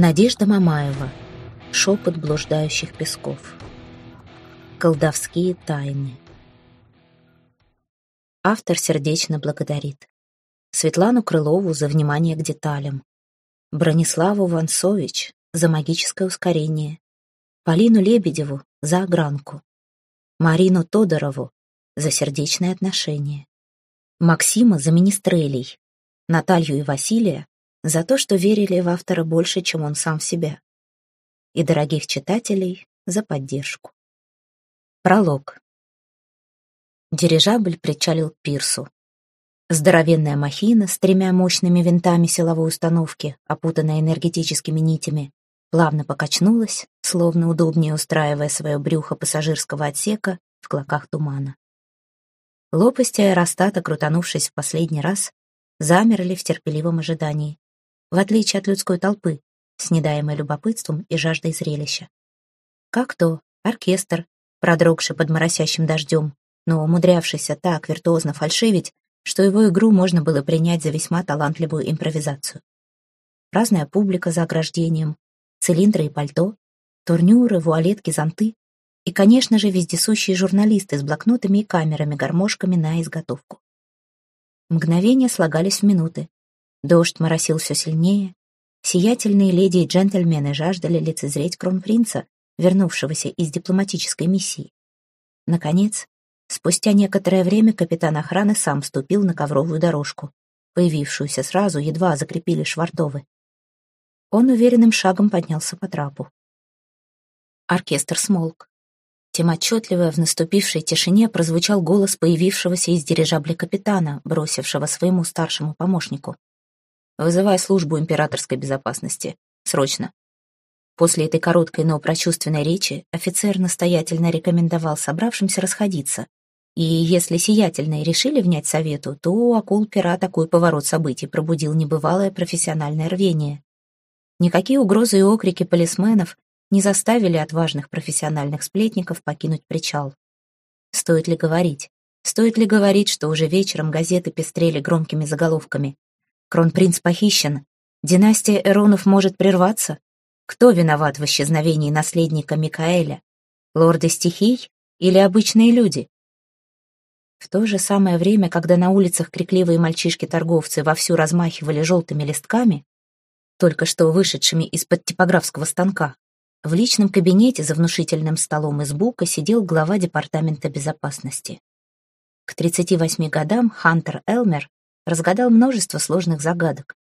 Надежда Мамаева. Шепот блуждающих песков. Колдовские тайны. Автор сердечно благодарит. Светлану Крылову за внимание к деталям. Брониславу Вансович за магическое ускорение. Полину Лебедеву за огранку. Марину Тодорову за сердечное отношение. Максима за министрелей. Наталью и Василия за то, что верили в автора больше, чем он сам в себя. И дорогих читателей за поддержку. Пролог. Дирижабль причалил к пирсу. Здоровенная махина с тремя мощными винтами силовой установки, опутанная энергетическими нитями, плавно покачнулась, словно удобнее устраивая свое брюхо пассажирского отсека в клоках тумана. Лопасти аэростата, крутанувшись в последний раз, замерли в терпеливом ожидании в отличие от людской толпы, снедаемой любопытством и жаждой зрелища. Как то оркестр, продрогший под моросящим дождем, но умудрявшийся так виртуозно фальшивить, что его игру можно было принять за весьма талантливую импровизацию. Разная публика за ограждением, цилиндры и пальто, турнюры, вуалетки, зонты и, конечно же, вездесущие журналисты с блокнотами и камерами-гармошками на изготовку. Мгновения слагались в минуты, Дождь моросил все сильнее. Сиятельные леди и джентльмены жаждали лицезреть кронпринца, вернувшегося из дипломатической миссии. Наконец, спустя некоторое время капитан охраны сам вступил на ковровую дорожку, появившуюся сразу, едва закрепили швартовы. Он уверенным шагом поднялся по трапу. Оркестр смолк. Тем отчетливо в наступившей тишине прозвучал голос появившегося из дирижабля капитана, бросившего своему старшему помощнику. Вызывай службу императорской безопасности. Срочно. После этой короткой, но прочувственной речи офицер настоятельно рекомендовал собравшимся расходиться. И если сиятельные решили внять совету, то у акул-пера такой поворот событий пробудил небывалое профессиональное рвение. Никакие угрозы и окрики полисменов не заставили отважных профессиональных сплетников покинуть причал. Стоит ли говорить? Стоит ли говорить, что уже вечером газеты пестрели громкими заголовками Кронпринц похищен. Династия Эронов может прерваться. Кто виноват в исчезновении наследника Микаэля? Лорды стихий или обычные люди? В то же самое время, когда на улицах крикливые мальчишки-торговцы вовсю размахивали желтыми листками, только что вышедшими из-под типографского станка, в личном кабинете за внушительным столом из бука сидел глава департамента безопасности. К 38 годам Хантер Элмер разгадал множество сложных загадок,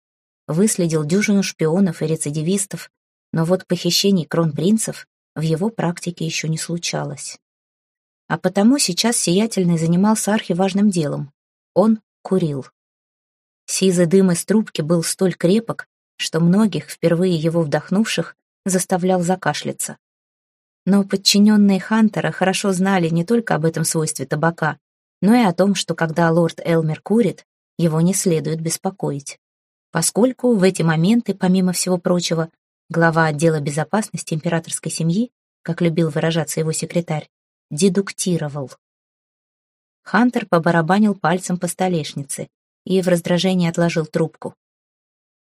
выследил дюжину шпионов и рецидивистов, но вот похищений кронпринцев в его практике еще не случалось. А потому сейчас Сиятельный занимался архиважным делом. Он курил. Сизый дым из трубки был столь крепок, что многих, впервые его вдохнувших, заставлял закашляться. Но подчиненные Хантера хорошо знали не только об этом свойстве табака, но и о том, что когда лорд Элмер курит, его не следует беспокоить, поскольку в эти моменты, помимо всего прочего, глава отдела безопасности императорской семьи, как любил выражаться его секретарь, дедуктировал. Хантер побарабанил пальцем по столешнице и в раздражении отложил трубку.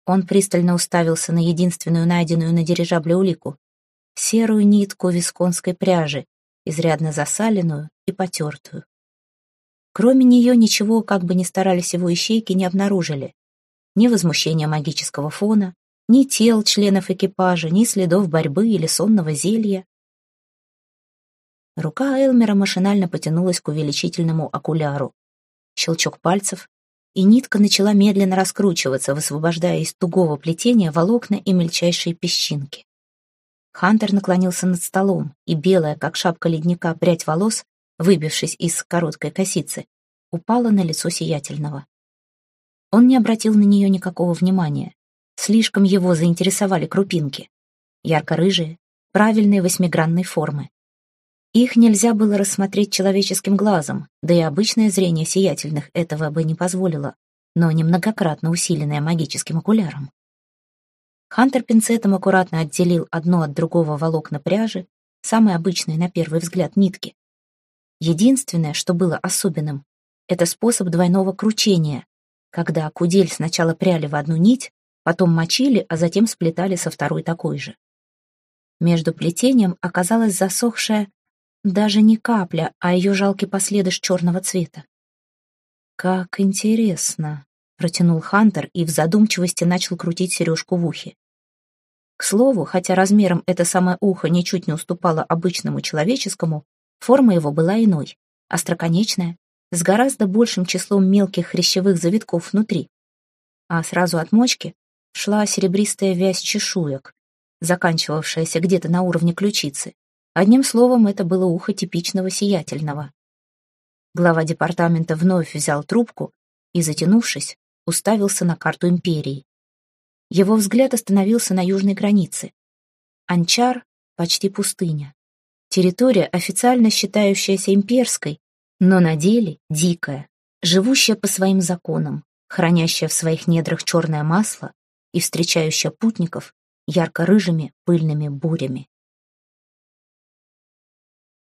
Он пристально уставился на единственную найденную на дирижабле улику — серую нитку висконской пряжи, изрядно засаленную и потертую. Кроме нее ничего, как бы ни старались его ищейки, не обнаружили. Ни возмущения магического фона, ни тел членов экипажа, ни следов борьбы или сонного зелья. Рука Элмера машинально потянулась к увеличительному окуляру. Щелчок пальцев, и нитка начала медленно раскручиваться, высвобождая из тугого плетения волокна и мельчайшие песчинки. Хантер наклонился над столом, и белая, как шапка ледника, прядь волос выбившись из короткой косицы, упала на лицо сиятельного. Он не обратил на нее никакого внимания. Слишком его заинтересовали крупинки. Ярко-рыжие, правильной восьмигранной формы. Их нельзя было рассмотреть человеческим глазом, да и обычное зрение сиятельных этого бы не позволило, но немногократно усиленное магическим окуляром. Хантер пинцетом аккуратно отделил одно от другого волокна пряжи, самые обычные на первый взгляд нитки, Единственное, что было особенным, это способ двойного кручения, когда кудель сначала пряли в одну нить, потом мочили, а затем сплетали со второй такой же. Между плетением оказалась засохшая даже не капля, а ее жалкий последыш черного цвета. «Как интересно», — протянул Хантер и в задумчивости начал крутить сережку в ухе. К слову, хотя размером это самое ухо ничуть не уступало обычному человеческому, форма его была иной, остроконечная, с гораздо большим числом мелких хрящевых завитков внутри. А сразу от мочки шла серебристая вязь чешуек, заканчивавшаяся где-то на уровне ключицы. Одним словом, это было ухо типичного сиятельного. Глава департамента вновь взял трубку и, затянувшись, уставился на карту империи. Его взгляд остановился на южной границе. Анчар — почти пустыня. Территория, официально считающаяся имперской, но на деле дикая, живущая по своим законам, хранящая в своих недрах черное масло и встречающая путников ярко-рыжими пыльными бурями.